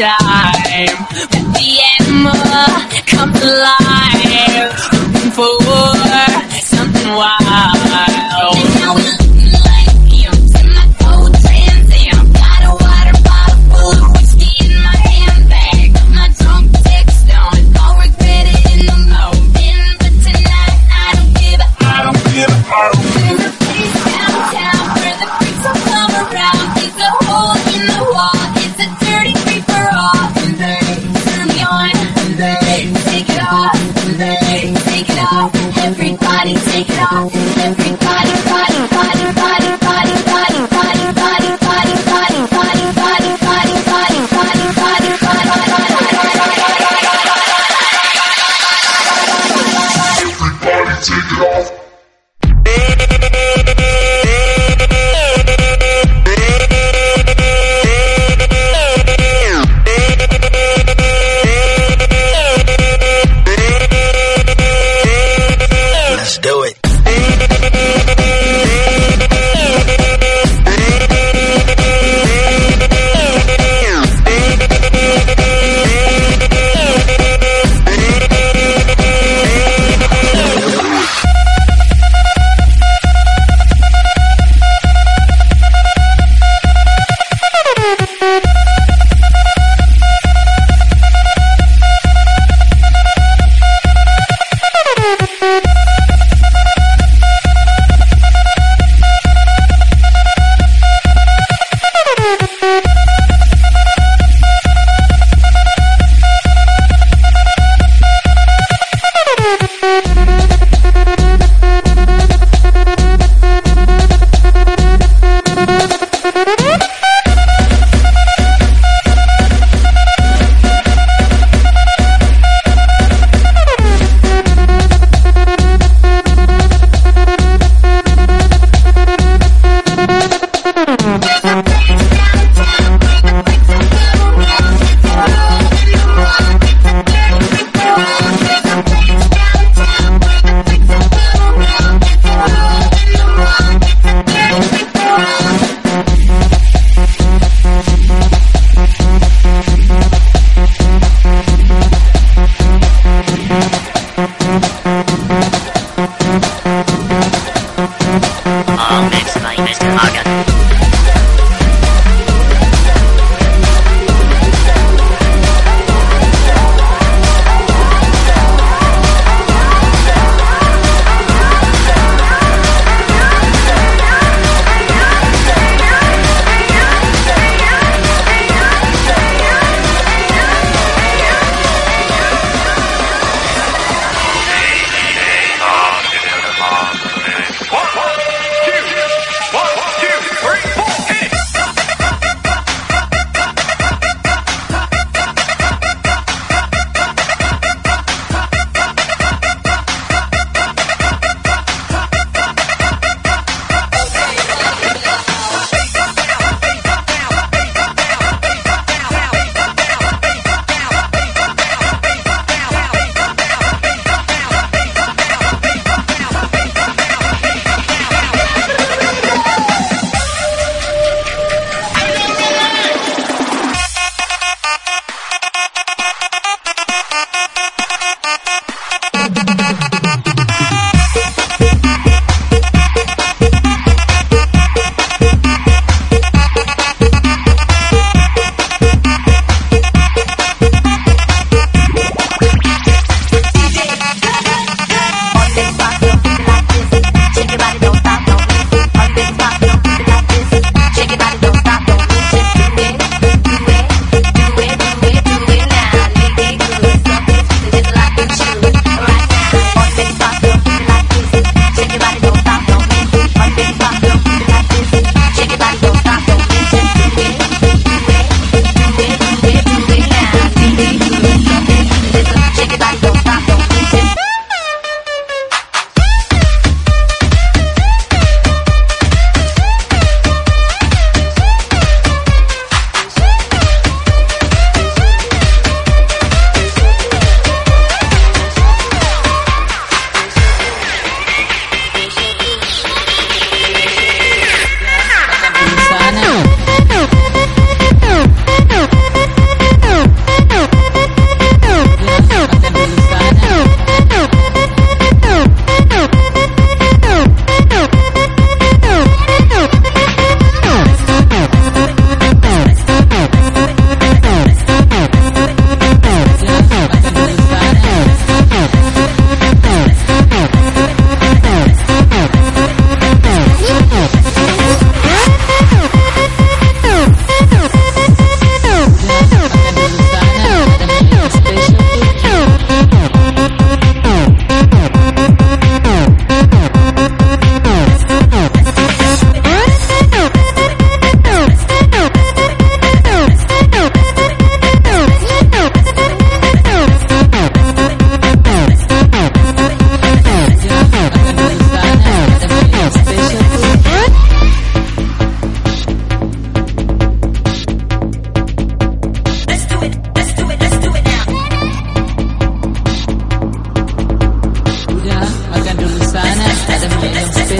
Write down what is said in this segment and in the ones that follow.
time. At the animal comes alive, looking for. is Argon.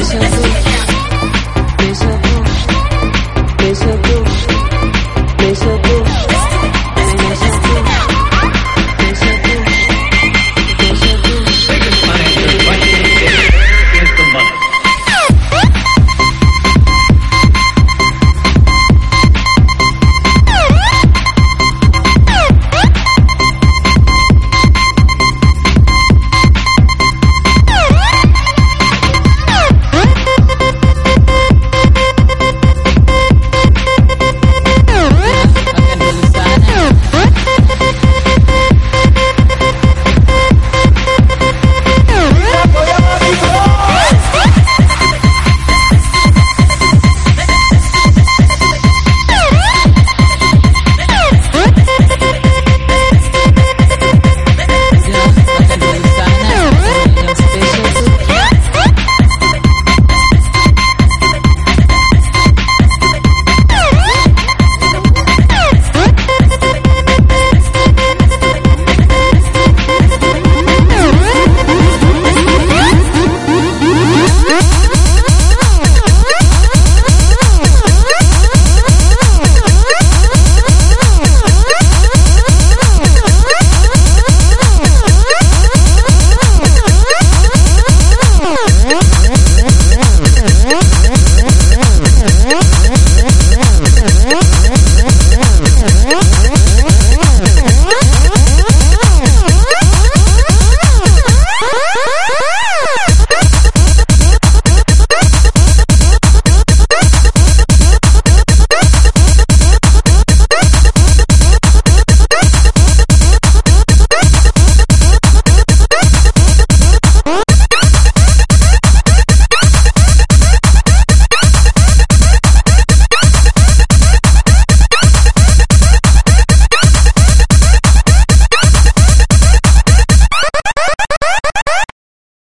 decisions.